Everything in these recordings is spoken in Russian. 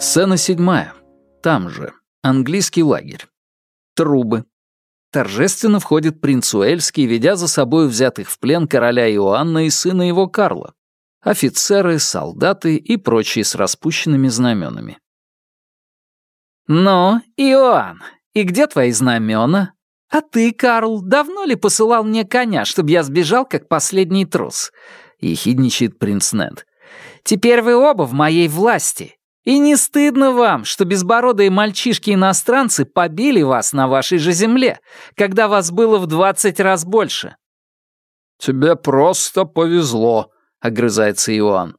Сцена седьмая. Там же. Английский лагерь. Трубы. Торжественно входит принц Уэльский, ведя за собой взятых в плен короля Иоанна и сына его Карла. Офицеры, солдаты и прочие с распущенными знаменами. «Ну, Иоанн, и где твои знамена? А ты, Карл, давно ли посылал мне коня, чтобы я сбежал, как последний трус?» — ехидничает принц Нед. «Теперь вы оба в моей власти. И не стыдно вам, что безбородые мальчишки-иностранцы побили вас на вашей же земле, когда вас было в двадцать раз больше?» «Тебе просто повезло», — огрызается Иоанн.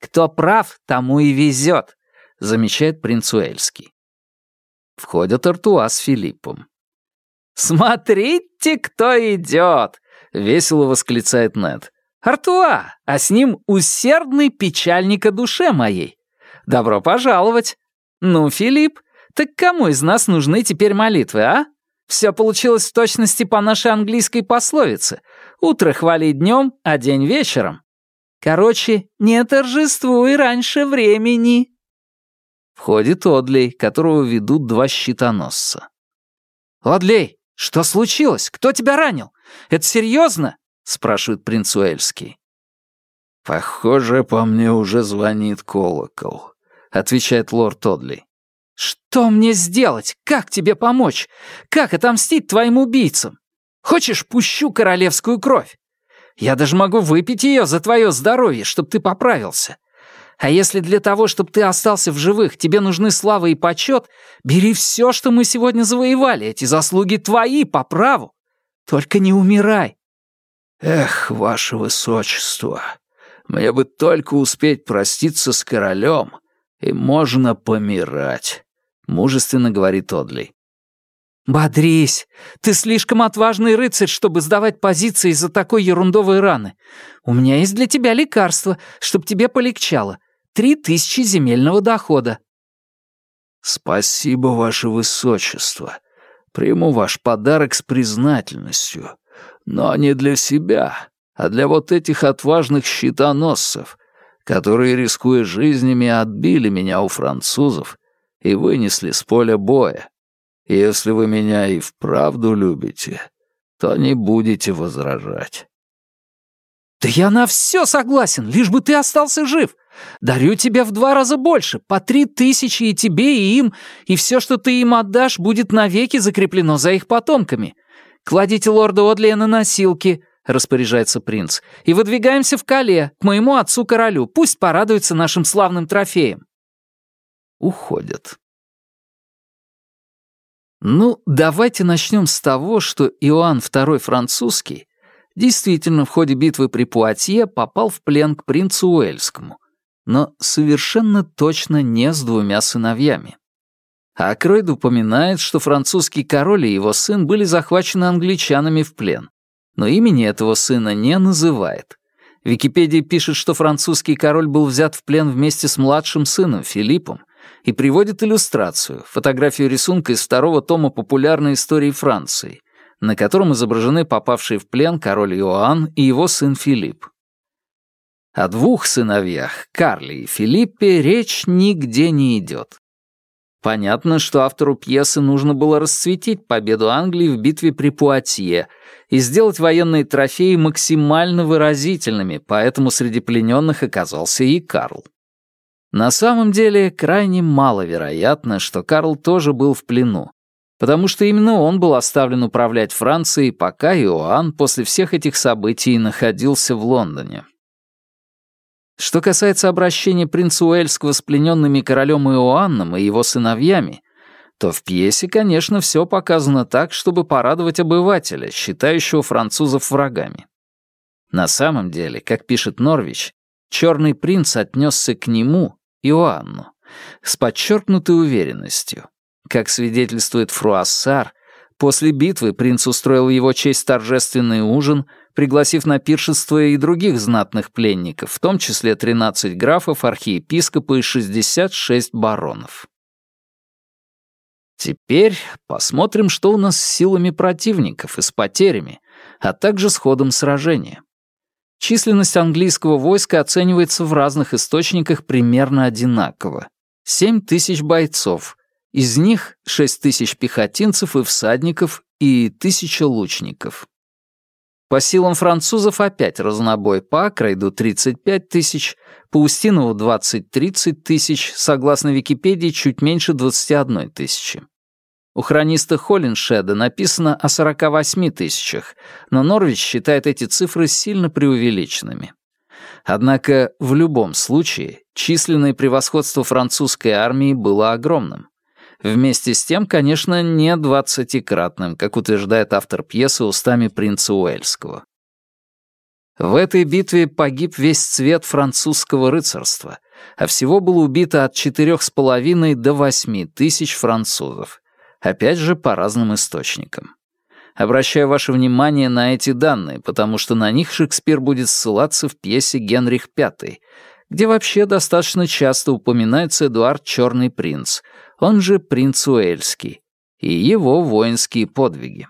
«Кто прав, тому и везет», — замечает принц Уэльский. Входят Артуа с Филиппом. «Смотрите, кто идет!» — весело восклицает Нед. «Артуа, а с ним усердный печальник о душе моей. Добро пожаловать! Ну, Филипп, так кому из нас нужны теперь молитвы, а? Все получилось в точности по нашей английской пословице. Утро хвали днем, а день вечером. Короче, не торжествуй раньше времени. Входит Одлей, которого ведут два щитоносца. «Одлей, что случилось? Кто тебя ранил? Это серьезно?» — спрашивает принц Уэльский. «Похоже, по мне уже звонит колокол», — отвечает лорд Одли. «Что мне сделать? Как тебе помочь? Как отомстить твоим убийцам? Хочешь, пущу королевскую кровь? Я даже могу выпить ее за твое здоровье, чтобы ты поправился. А если для того, чтобы ты остался в живых, тебе нужны слава и почет, бери все, что мы сегодня завоевали. Эти заслуги твои по праву. Только не умирай. Эх, ваше высочество, мне бы только успеть проститься с королем, и можно помирать, мужественно говорит Одли. «Бодрись! Ты слишком отважный рыцарь, чтобы сдавать позиции из-за такой ерундовой раны. У меня есть для тебя лекарство, чтобы тебе полегчало три тысячи земельного дохода». «Спасибо, ваше высочество. Приму ваш подарок с признательностью. Но не для себя, а для вот этих отважных щитоносцев, которые, рискуя жизнями, отбили меня у французов и вынесли с поля боя. Если вы меня и вправду любите, то не будете возражать». «Да я на все согласен, лишь бы ты остался жив. Дарю тебе в два раза больше, по три тысячи и тебе, и им, и все, что ты им отдашь, будет навеки закреплено за их потомками. Кладите лорда Одлия на носилки, — распоряжается принц, — и выдвигаемся в Кале, к моему отцу-королю, пусть порадуется нашим славным трофеем. Уходят. Ну, давайте начнем с того, что Иоанн II французский действительно в ходе битвы при Пуатье попал в плен к принцу Уэльскому, но совершенно точно не с двумя сыновьями. А Акройд упоминает, что французский король и его сын были захвачены англичанами в плен, но имени этого сына не называет. Википедия пишет, что французский король был взят в плен вместе с младшим сыном Филиппом и приводит иллюстрацию, фотографию рисунка из второго тома популярной истории Франции, на котором изображены попавшие в плен король Иоанн и его сын Филипп. О двух сыновьях, Карле и Филиппе, речь нигде не идет. Понятно, что автору пьесы нужно было расцветить победу Англии в битве при Пуатье и сделать военные трофеи максимально выразительными, поэтому среди плененных оказался и Карл. На самом деле, крайне маловероятно, что Карл тоже был в плену, потому что именно он был оставлен управлять Францией, пока Иоанн после всех этих событий находился в Лондоне. Что касается обращения принца Уэльского с плененными королем Иоанном и его сыновьями, то в пьесе, конечно, все показано так, чтобы порадовать обывателя, считающего французов врагами. На самом деле, как пишет Норвич, черный принц отнесся к нему, Иоанну, с подчеркнутой уверенностью. Как свидетельствует Фруассар, после битвы принц устроил в его честь торжественный ужин — пригласив на пиршество и других знатных пленников, в том числе 13 графов, архиепископа и 66 баронов. Теперь посмотрим, что у нас с силами противников и с потерями, а также с ходом сражения. Численность английского войска оценивается в разных источниках примерно одинаково. 7 тысяч бойцов, из них 6 тысяч пехотинцев и всадников и тысяча лучников. По силам французов опять разнобой по Акрейду 35 тысяч, по Устинову 20-30 тысяч, согласно Википедии чуть меньше 21 тысячи. У хрониста Холлиншеда написано о 48 тысячах, но Норвич считает эти цифры сильно преувеличенными. Однако в любом случае численное превосходство французской армии было огромным. Вместе с тем, конечно, не двадцатикратным, как утверждает автор пьесы устами принца Уэльского. В этой битве погиб весь цвет французского рыцарства, а всего было убито от четырех с половиной до восьми тысяч французов, опять же по разным источникам. Обращаю ваше внимание на эти данные, потому что на них Шекспир будет ссылаться в пьесе «Генрих V», где вообще достаточно часто упоминается Эдуард Черный принц, он же принц Уэльский, и его воинские подвиги.